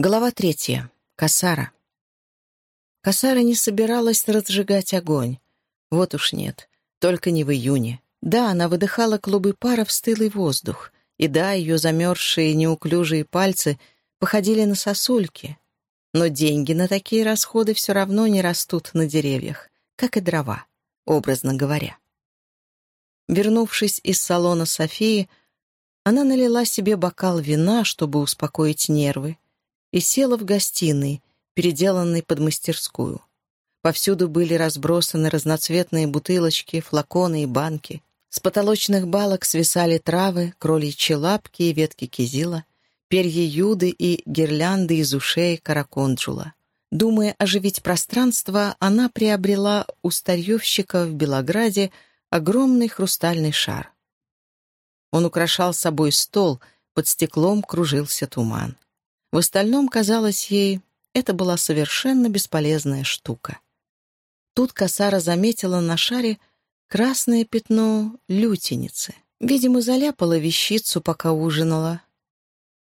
Глава третья. Касара. Касара не собиралась разжигать огонь. Вот уж нет. Только не в июне. Да, она выдыхала клубы пара в стылый воздух. И да, ее замерзшие неуклюжие пальцы походили на сосульки. Но деньги на такие расходы все равно не растут на деревьях, как и дрова, образно говоря. Вернувшись из салона Софии, она налила себе бокал вина, чтобы успокоить нервы, и села в гостиной, переделанной под мастерскую. Повсюду были разбросаны разноцветные бутылочки, флаконы и банки. С потолочных балок свисали травы, кроличьи лапки и ветки кизила, перья юды и гирлянды из ушей караконджула. Думая оживить пространство, она приобрела у старьевщика в Белограде огромный хрустальный шар. Он украшал собой стол, под стеклом кружился туман. В остальном, казалось ей, это была совершенно бесполезная штука. Тут Касара заметила на шаре красное пятно лютеницы. Видимо, заляпала вещицу, пока ужинала.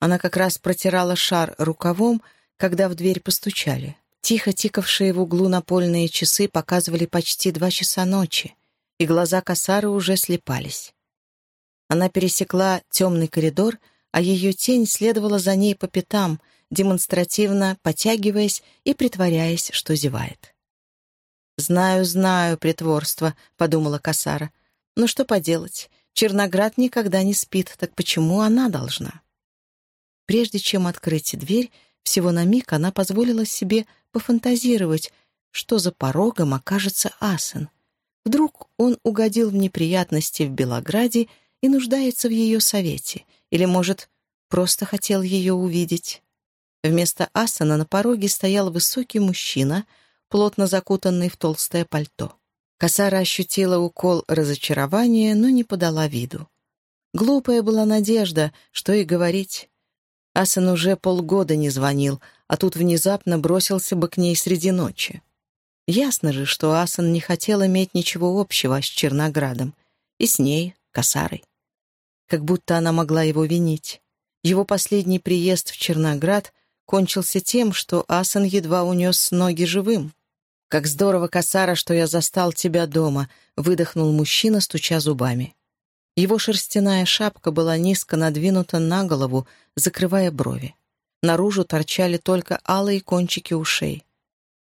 Она как раз протирала шар рукавом, когда в дверь постучали. Тихо тикавшие в углу напольные часы показывали почти два часа ночи, и глаза Касары уже слепались. Она пересекла темный коридор а ее тень следовала за ней по пятам, демонстративно потягиваясь и притворяясь, что зевает. «Знаю, знаю притворство», — подумала Касара. «Но что поделать? Черноград никогда не спит, так почему она должна?» Прежде чем открыть дверь, всего на миг она позволила себе пофантазировать, что за порогом окажется Асен. Вдруг он угодил в неприятности в Белограде и нуждается в ее совете — или, может, просто хотел ее увидеть? Вместо Асана на пороге стоял высокий мужчина, плотно закутанный в толстое пальто. Косара ощутила укол разочарования, но не подала виду. Глупая была надежда, что и говорить. Асан уже полгода не звонил, а тут внезапно бросился бы к ней среди ночи. Ясно же, что Асан не хотел иметь ничего общего с Черноградом. И с ней, Косарой как будто она могла его винить. Его последний приезд в Черноград кончился тем, что Асан едва унес ноги живым. «Как здорово, Касара, что я застал тебя дома», — выдохнул мужчина, стуча зубами. Его шерстяная шапка была низко надвинута на голову, закрывая брови. Наружу торчали только алые кончики ушей.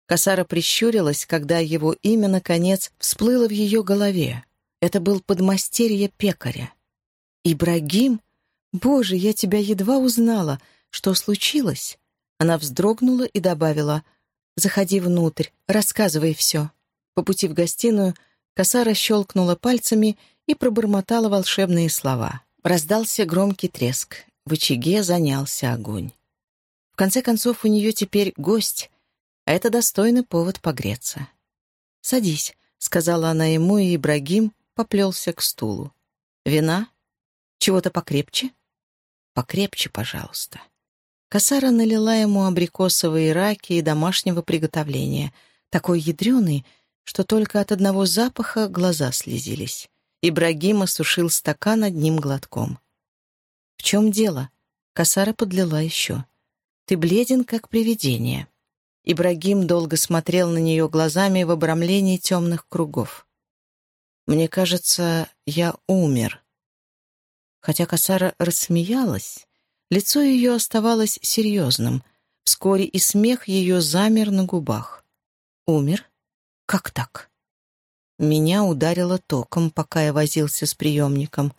Касара прищурилась, когда его имя, наконец, всплыло в ее голове. Это был подмастерье пекаря. «Ибрагим? Боже, я тебя едва узнала. Что случилось?» Она вздрогнула и добавила, «Заходи внутрь, рассказывай все». По пути в гостиную коса щелкнула пальцами и пробормотала волшебные слова. Раздался громкий треск. В очаге занялся огонь. В конце концов, у нее теперь гость, а это достойный повод погреться. «Садись», — сказала она ему, и Ибрагим поплелся к стулу. «Вина?» Чего-то покрепче? Покрепче, пожалуйста. Косара налила ему абрикосовые раки и домашнего приготовления, такой ядреный, что только от одного запаха глаза слезились. Ибрагим осушил стакан одним глотком. «В чем дело?» Косара подлила еще. «Ты бледен, как привидение». Ибрагим долго смотрел на нее глазами в обрамлении темных кругов. «Мне кажется, я умер», Хотя Касара рассмеялась, лицо ее оставалось серьезным. Вскоре и смех ее замер на губах. «Умер? Как так?» Меня ударило током, пока я возился с приемником.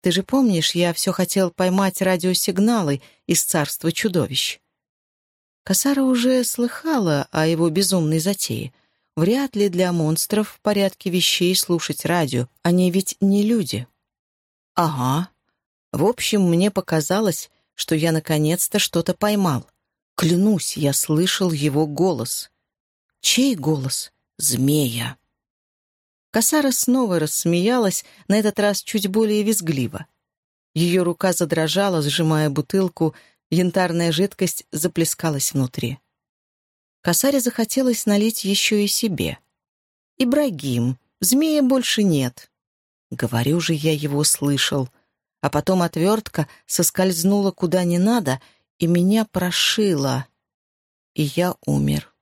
Ты же помнишь, я все хотел поймать радиосигналы из царства чудовищ. Касара уже слыхала о его безумной затее. Вряд ли для монстров в порядке вещей слушать радио. Они ведь не люди. «Ага», в общем, мне показалось, что я наконец-то что-то поймал. Клянусь, я слышал его голос. Чей голос? Змея. Косара снова рассмеялась, на этот раз чуть более визгливо. Ее рука задрожала, сжимая бутылку, янтарная жидкость заплескалась внутри. Косаре захотелось налить еще и себе. «Ибрагим, змея больше нет». Говорю же, я его слышал а потом отвертка соскользнула куда не надо, и меня прошило, и я умер.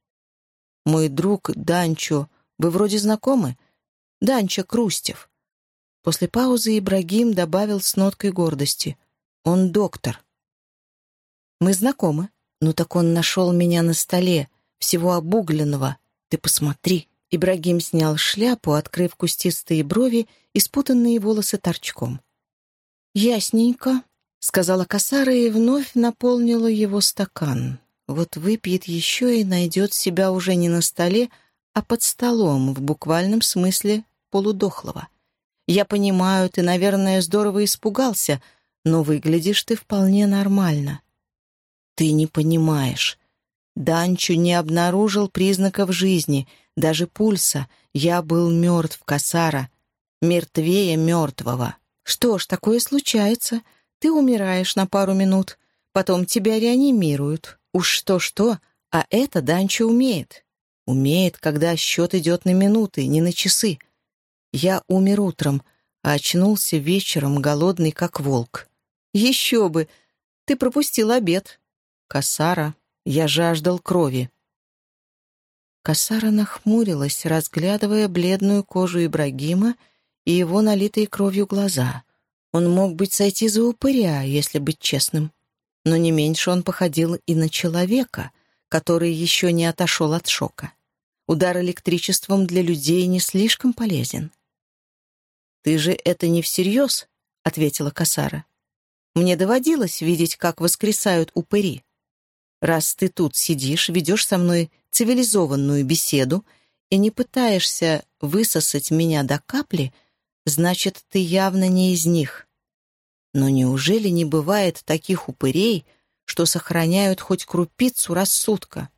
Мой друг Данчо, вы вроде знакомы? Данчо Крустев. После паузы Ибрагим добавил с ноткой гордости. Он доктор. Мы знакомы. Ну так он нашел меня на столе, всего обугленного. Ты посмотри. Ибрагим снял шляпу, открыв кустистые брови и спутанные волосы торчком. «Ясненько», — сказала Касара и вновь наполнила его стакан. Вот выпьет еще и найдет себя уже не на столе, а под столом, в буквальном смысле полудохлого. «Я понимаю, ты, наверное, здорово испугался, но выглядишь ты вполне нормально». «Ты не понимаешь. Данчу не обнаружил признаков жизни, даже пульса. Я был мертв, Касара. Мертвее мертвого. Что ж, такое случается. Ты умираешь на пару минут, потом тебя реанимируют. Уж что-что, а это Данчо умеет. Умеет, когда счет идет на минуты, не на часы. Я умер утром, а очнулся вечером, голодный, как волк. Еще бы! Ты пропустил обед. Касара, я жаждал крови. Касара нахмурилась, разглядывая бледную кожу Ибрагима и его налитые кровью глаза. Он мог быть сойти за упыря, если быть честным. Но не меньше он походил и на человека, который еще не отошел от шока. Удар электричеством для людей не слишком полезен. «Ты же это не всерьез?» — ответила Касара. «Мне доводилось видеть, как воскресают упыри. Раз ты тут сидишь, ведешь со мной цивилизованную беседу и не пытаешься высосать меня до капли, значит, ты явно не из них. Но неужели не бывает таких упырей, что сохраняют хоть крупицу рассудка?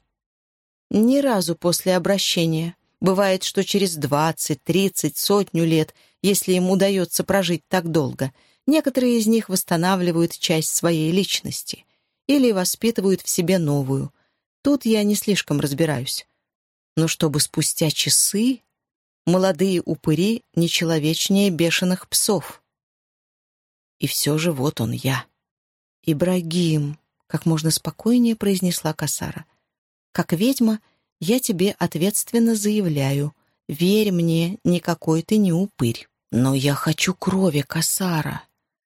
Ни разу после обращения. Бывает, что через двадцать, тридцать, сотню лет, если им удается прожить так долго, некоторые из них восстанавливают часть своей личности или воспитывают в себе новую. Тут я не слишком разбираюсь. Но чтобы спустя часы молодые упыри нечеловечнее бешеных псов. И все же вот он я. «Ибрагим», — как можно спокойнее произнесла Касара. «Как ведьма я тебе ответственно заявляю, верь мне, никакой ты не упырь. Но я хочу крови, Касара.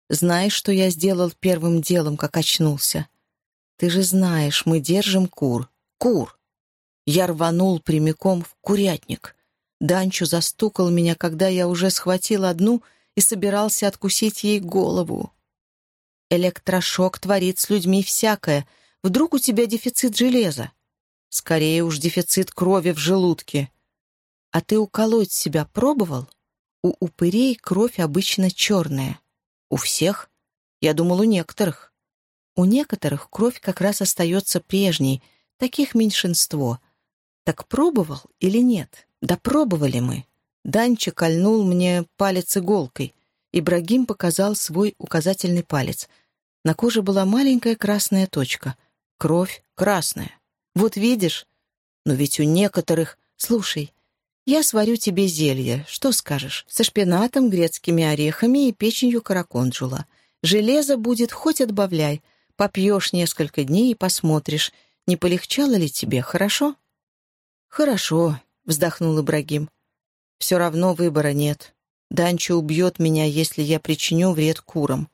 Знаешь, что я сделал первым делом, как очнулся? Ты же знаешь, мы держим кур. Кур! Я рванул прямиком в курятник. Данчу застукал меня, когда я уже схватил одну и собирался откусить ей голову. Электрошок творит с людьми всякое. Вдруг у тебя дефицит железа? Скорее уж дефицит крови в желудке. А ты уколоть себя пробовал? У упырей кровь обычно черная. У всех? Я думал, у некоторых. У некоторых кровь как раз остается прежней, таких меньшинство. Так пробовал или нет? Да пробовали мы. Данчик кольнул мне палец иголкой. Ибрагим показал свой указательный палец. На коже была маленькая красная точка. Кровь красная. Вот видишь? Но ведь у некоторых... Слушай, я сварю тебе зелье, что скажешь? Со шпинатом, грецкими орехами и печенью караконджула. Железо будет хоть отбавляй, Попьешь несколько дней и посмотришь, не полегчало ли тебе, хорошо?» «Хорошо», — вздохнул Ибрагим. «Все равно выбора нет. Данчо убьет меня, если я причиню вред курам».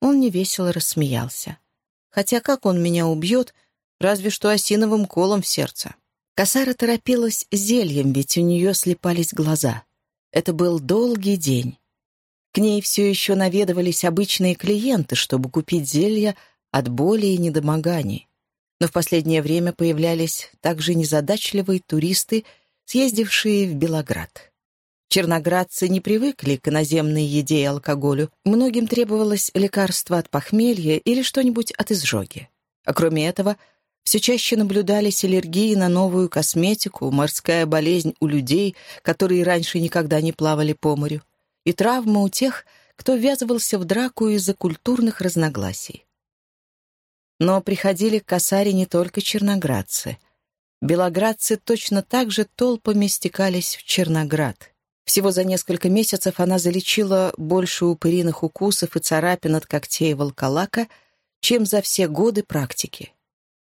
Он невесело рассмеялся. «Хотя как он меня убьет, разве что осиновым колом в сердце?» Косара торопилась зельем, ведь у нее слепались глаза. Это был долгий день. К ней все еще наведывались обычные клиенты, чтобы купить зелья от боли и недомоганий. Но в последнее время появлялись также незадачливые туристы, съездившие в Белоград. Черноградцы не привыкли к иноземной еде и алкоголю. Многим требовалось лекарство от похмелья или что-нибудь от изжоги. А кроме этого, все чаще наблюдались аллергии на новую косметику, морская болезнь у людей, которые раньше никогда не плавали по морю, и травмы у тех, кто ввязывался в драку из-за культурных разногласий. Но приходили к косаре не только черноградцы. Белоградцы точно так же толпами стекались в Черноград. Всего за несколько месяцев она залечила больше упыриных укусов и царапин от когтей волколака, чем за все годы практики.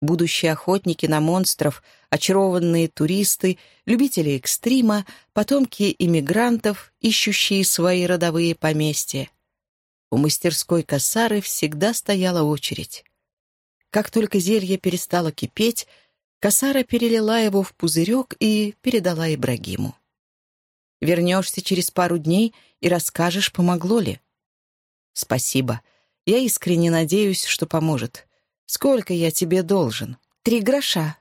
Будущие охотники на монстров, очарованные туристы, любители экстрима, потомки иммигрантов, ищущие свои родовые поместья. У мастерской косары всегда стояла очередь. Как только зелье перестало кипеть, косара перелила его в пузырек и передала Ибрагиму. «Вернешься через пару дней и расскажешь, помогло ли?» «Спасибо. Я искренне надеюсь, что поможет. Сколько я тебе должен?» «Три гроша».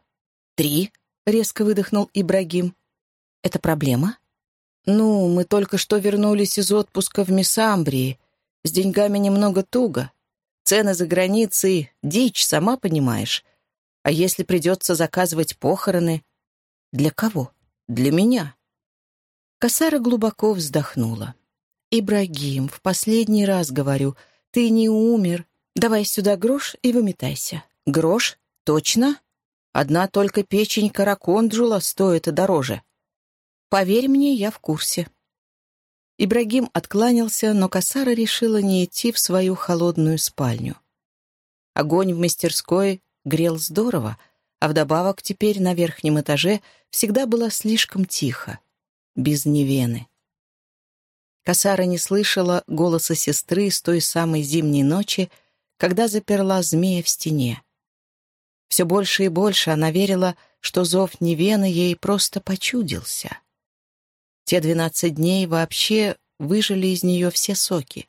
«Три?» — резко выдохнул Ибрагим. «Это проблема?» «Ну, мы только что вернулись из отпуска в Месамбрии. С деньгами немного туго. Цены за границей — дичь, сама понимаешь. А если придется заказывать похороны? Для кого? Для меня. Косара глубоко вздохнула. «Ибрагим, в последний раз говорю, ты не умер. Давай сюда грош и выметайся». «Грош? Точно? Одна только печень караконджула стоит дороже. Поверь мне, я в курсе». Ибрагим откланялся, но Касара решила не идти в свою холодную спальню. Огонь в мастерской грел здорово, а вдобавок теперь на верхнем этаже всегда было слишком тихо, без Невены. Касара не слышала голоса сестры с той самой зимней ночи, когда заперла змея в стене. Все больше и больше она верила, что зов Невены ей просто почудился. Те двенадцать дней вообще выжили из нее все соки.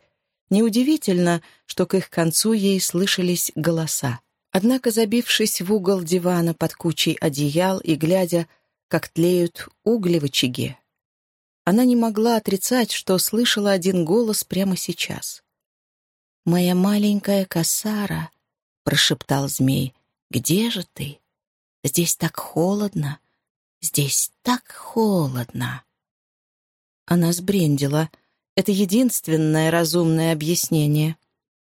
Неудивительно, что к их концу ей слышались голоса. Однако, забившись в угол дивана под кучей одеял и глядя, как тлеют угли в очаге, она не могла отрицать, что слышала один голос прямо сейчас. «Моя маленькая косара», — прошептал змей, — «где же ты? Здесь так холодно, здесь так холодно». Она сбрендила. Это единственное разумное объяснение.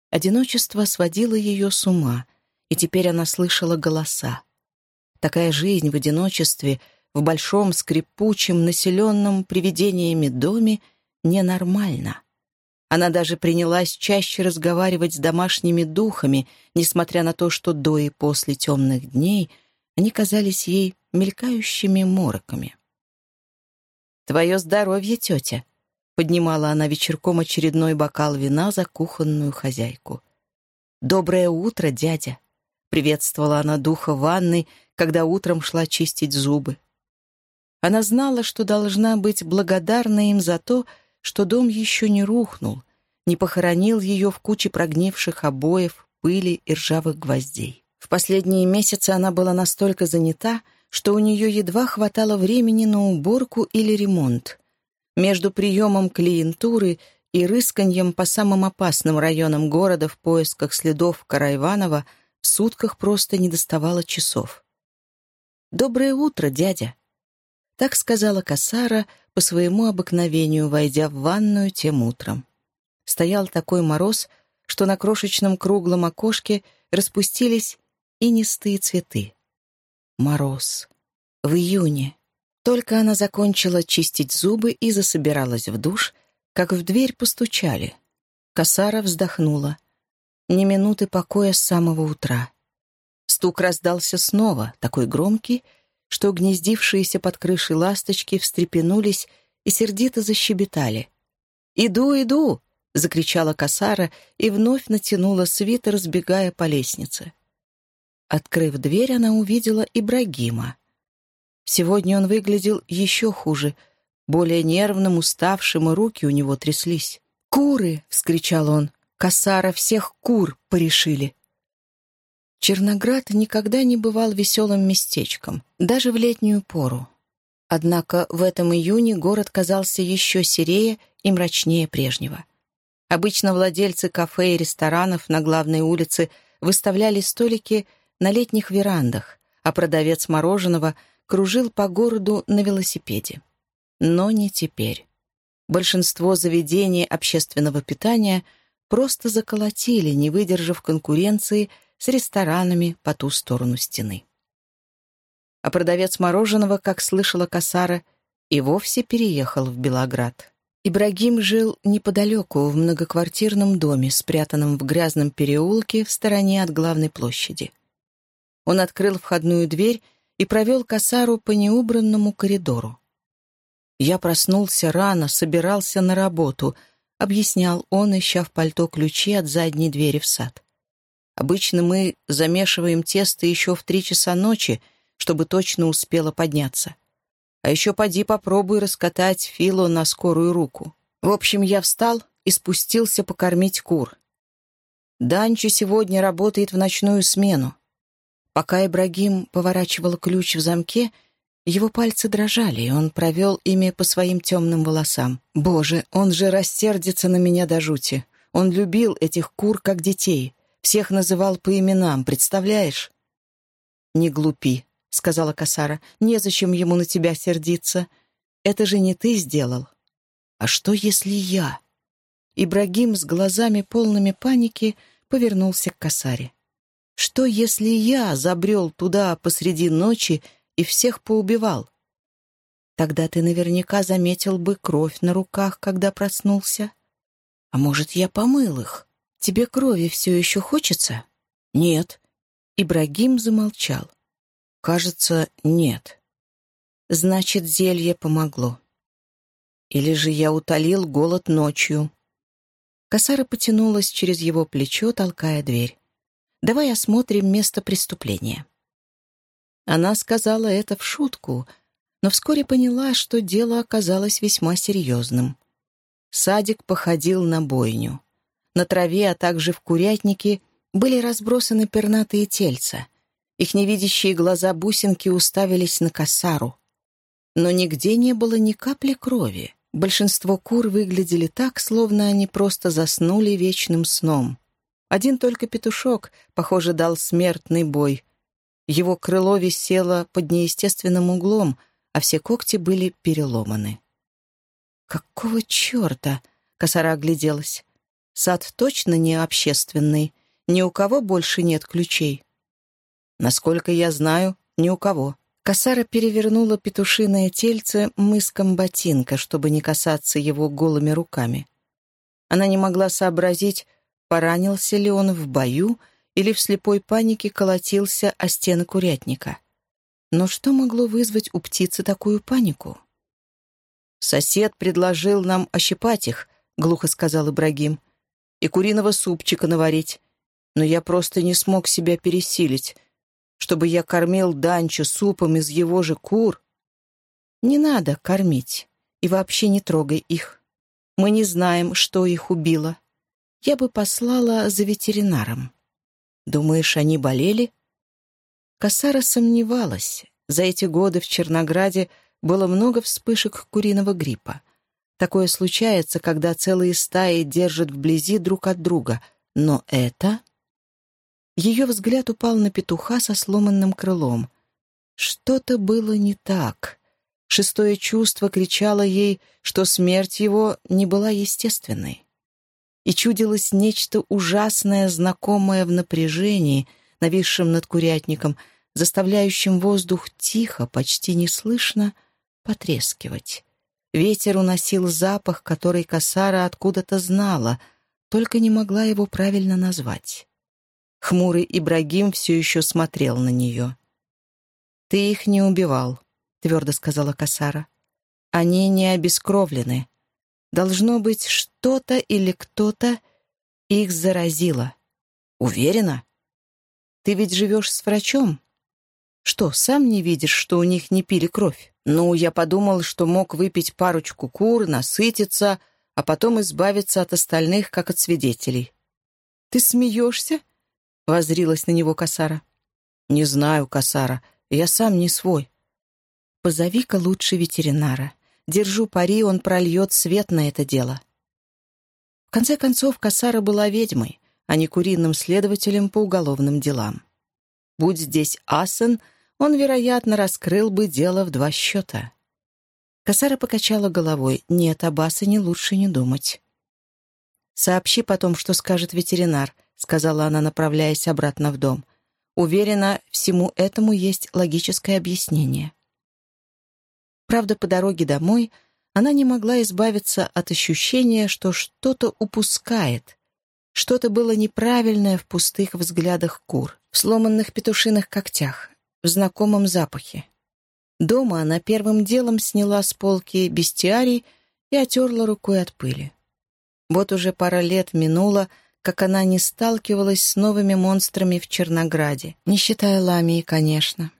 Одиночество сводило ее с ума, и теперь она слышала голоса. Такая жизнь в одиночестве, в большом скрипучем, населенном привидениями доме, ненормальна. Она даже принялась чаще разговаривать с домашними духами, несмотря на то, что до и после темных дней они казались ей мелькающими мороками. «Твое здоровье, тетя!» — поднимала она вечерком очередной бокал вина за кухонную хозяйку. «Доброе утро, дядя!» — приветствовала она духа ванной, когда утром шла чистить зубы. Она знала, что должна быть благодарна им за то, что дом еще не рухнул, не похоронил ее в куче прогнивших обоев, пыли и ржавых гвоздей. В последние месяцы она была настолько занята, что у нее едва хватало времени на уборку или ремонт. Между приемом клиентуры и рысканьем по самым опасным районам города в поисках следов Карайванова в сутках просто не доставало часов. «Доброе утро, дядя!» Так сказала Касара по своему обыкновению, войдя в ванную тем утром. Стоял такой мороз, что на крошечном круглом окошке распустились инистые цветы. Мороз. В июне. Только она закончила чистить зубы и засобиралась в душ, как в дверь постучали. Косара вздохнула. Ни минуты покоя с самого утра. Стук раздался снова, такой громкий, что гнездившиеся под крышей ласточки встрепенулись и сердито защебетали. «Иду, иду!» — закричала Касара и вновь натянула свитер, сбегая по лестнице. Открыв дверь, она увидела Ибрагима. Сегодня он выглядел еще хуже, более нервным, уставшим, и руки у него тряслись. «Куры!» — вскричал он. «Косара всех кур порешили!» Черноград никогда не бывал веселым местечком, даже в летнюю пору. Однако в этом июне город казался еще серее и мрачнее прежнего. Обычно владельцы кафе и ресторанов на главной улице выставляли столики на летних верандах, а продавец мороженого кружил по городу на велосипеде. Но не теперь. Большинство заведений общественного питания просто заколотили, не выдержав конкуренции с ресторанами по ту сторону стены. А продавец мороженого, как слышала Касара, и вовсе переехал в Белоград. Ибрагим жил неподалеку, в многоквартирном доме, спрятанном в грязном переулке в стороне от главной площади. Он открыл входную дверь и провел косару по неубранному коридору. «Я проснулся рано, собирался на работу», — объяснял он, ища в пальто ключи от задней двери в сад. «Обычно мы замешиваем тесто еще в три часа ночи, чтобы точно успело подняться. А еще поди попробуй раскатать фило на скорую руку. В общем, я встал и спустился покормить кур. Данчо сегодня работает в ночную смену. Пока Ибрагим поворачивал ключ в замке, его пальцы дрожали, и он провел ими по своим темным волосам. «Боже, он же растердится на меня до жути. Он любил этих кур как детей. Всех называл по именам, представляешь?» «Не глупи», — сказала Касара. «Незачем ему на тебя сердиться. Это же не ты сделал». «А что, если я?» Ибрагим с глазами полными паники повернулся к Касаре. «Что, если я забрел туда посреди ночи и всех поубивал?» «Тогда ты наверняка заметил бы кровь на руках, когда проснулся. А может, я помыл их? Тебе крови все еще хочется?» «Нет». Ибрагим замолчал. Кажется, нет. Значит, зелье помогло. Или же я утолил голод ночью. Косара потянулась через его плечо, толкая дверь. «Давай осмотрим место преступления». Она сказала это в шутку, но вскоре поняла, что дело оказалось весьма серьезным. Садик походил на бойню. На траве, а также в курятнике были разбросаны пернатые тельца. Их невидящие глаза бусинки уставились на косару. Но нигде не было ни капли крови. Большинство кур выглядели так, словно они просто заснули вечным сном. Один только петушок, похоже, дал смертный бой. Его крыло висело под неестественным углом, а все когти были переломаны. «Какого черта?» — косара огляделась. «Сад точно не общественный. Ни у кого больше нет ключей». Насколько я знаю, ни у кого. Косара перевернула петушиное тельце мыском ботинка, чтобы не касаться его голыми руками. Она не могла сообразить, поранился ли он в бою или в слепой панике колотился о стены курятника. Но что могло вызвать у птицы такую панику? «Сосед предложил нам ощипать их», — глухо сказал Ибрагим, «и куриного супчика наварить. Но я просто не смог себя пересилить чтобы я кормил Данчо супом из его же кур. Не надо кормить, и вообще не трогай их. Мы не знаем, что их убило. Я бы послала за ветеринаром. Думаешь, они болели? Косара сомневалась. За эти годы в Чернограде было много вспышек куриного гриппа. Такое случается, когда целые стаи держат вблизи друг от друга. Но это... Ее взгляд упал на петуха со сломанным крылом. Что-то было не так. Шестое чувство кричало ей, что смерть его не была естественной. И чудилось нечто ужасное, знакомое в напряжении, нависшем над курятником, заставляющим воздух тихо, почти неслышно, потрескивать. Ветер уносил запах, который Касара откуда-то знала, только не могла его правильно назвать. Хмурый Ибрагим все еще смотрел на нее. «Ты их не убивал», — твердо сказала Касара. «Они не обескровлены. Должно быть, что-то или кто-то их заразило. Уверена? Ты ведь живешь с врачом? Что, сам не видишь, что у них не пили кровь? Ну, я подумал, что мог выпить парочку кур, насытиться, а потом избавиться от остальных, как от свидетелей. Ты смеешься? — возрилась на него Касара. «Не знаю, Касара, я сам не свой». «Позови-ка лучше ветеринара. Держу пари, он прольет свет на это дело». В конце концов, Касара была ведьмой, а не куриным следователем по уголовным делам. Будь здесь Асен, он, вероятно, раскрыл бы дело в два счета. Касара покачала головой. «Нет, об Асене лучше не думать». «Сообщи потом, что скажет ветеринар», сказала она, направляясь обратно в дом. Уверена, всему этому есть логическое объяснение. Правда, по дороге домой она не могла избавиться от ощущения, что что-то упускает. Что-то было неправильное в пустых взглядах кур, в сломанных петушиных когтях, в знакомом запахе. Дома она первым делом сняла с полки бестиарий и отерла рукой от пыли. Вот уже пара лет минула, как она не сталкивалась с новыми монстрами в Чернограде, не считая Ламии, конечно.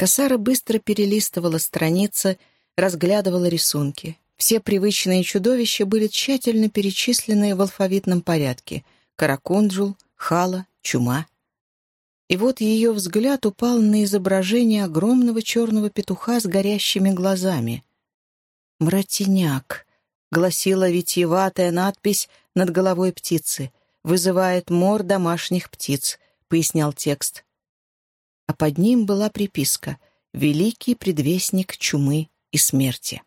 Косара быстро перелистывала страницы, разглядывала рисунки. Все привычные чудовища были тщательно перечислены в алфавитном порядке — каракунджул, хала, чума. И вот ее взгляд упал на изображение огромного черного петуха с горящими глазами. «Мратиняк», — гласила витиеватая надпись над головой птицы, «вызывает мор домашних птиц», — пояснял текст а под ним была приписка «Великий предвестник чумы и смерти».